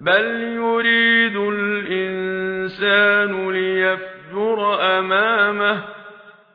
بل يريد الإنسان ليفجر أمامه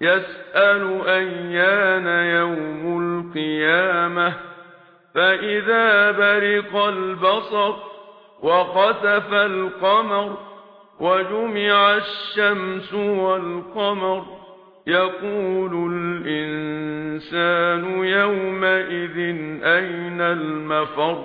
يسأل أيان يوم القيامة فإذا برق البصر وقتف القمر وجمع الشمس والقمر يقول الإنسان يومئذ أين المفر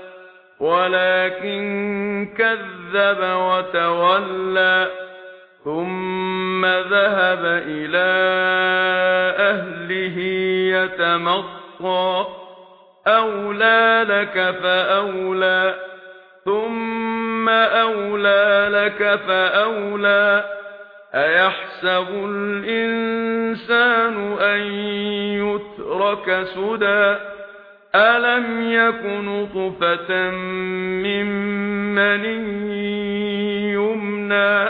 ولكن كذب وتولى ثم ذهب إلى أهله يتمطى. أولى لك فأولى ثم أولى لك فأولى. أيحسب الإنسان أن يترك سدى؟ أَلَمْ يَكُنْ طُفَةً مِّن مَّنِيٍّ يُمْنَى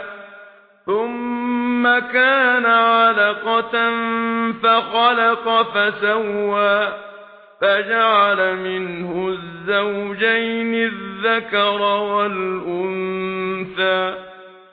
ثُمَّ كَانَ عَلَقَةً فَخَلَقَ فَسَوَّى فَجَعَلَ مِنْهُ الزَّوْجَيْنِ الذَّكَرَ وَالْأُنثَى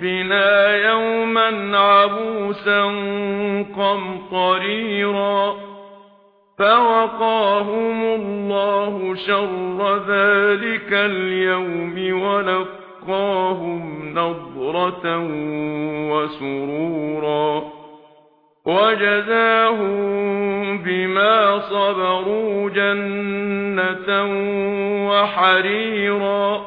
رَبِّنَا يَوْمًا عَبُوسًا قَمْطَرِيرًا فَوَقَاهُمُ اللَّهُ شَرَّ ذَلِكَ الْيَوْمِ وَلَقَّاهُمْ نَضْرَةً وَسُرُورًا وَجَزَاهُم بِمَا صَبَرُوا جَنَّةً وَحَرِيرًا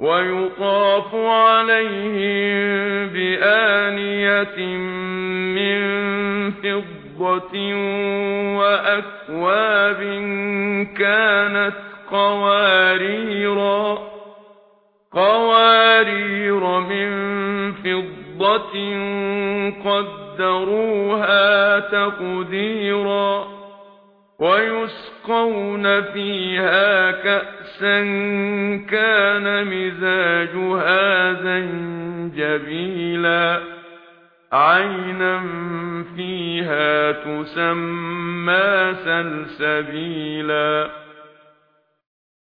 ويطاف عليهم بآنية من فضة وأكواب كانت قواريرا قوارير من فضة قدروها تقديرا ويسقون فيها كأسا نفسا كان مزاجها زنجبيلا عينا فيها تسمى سلسبيلا.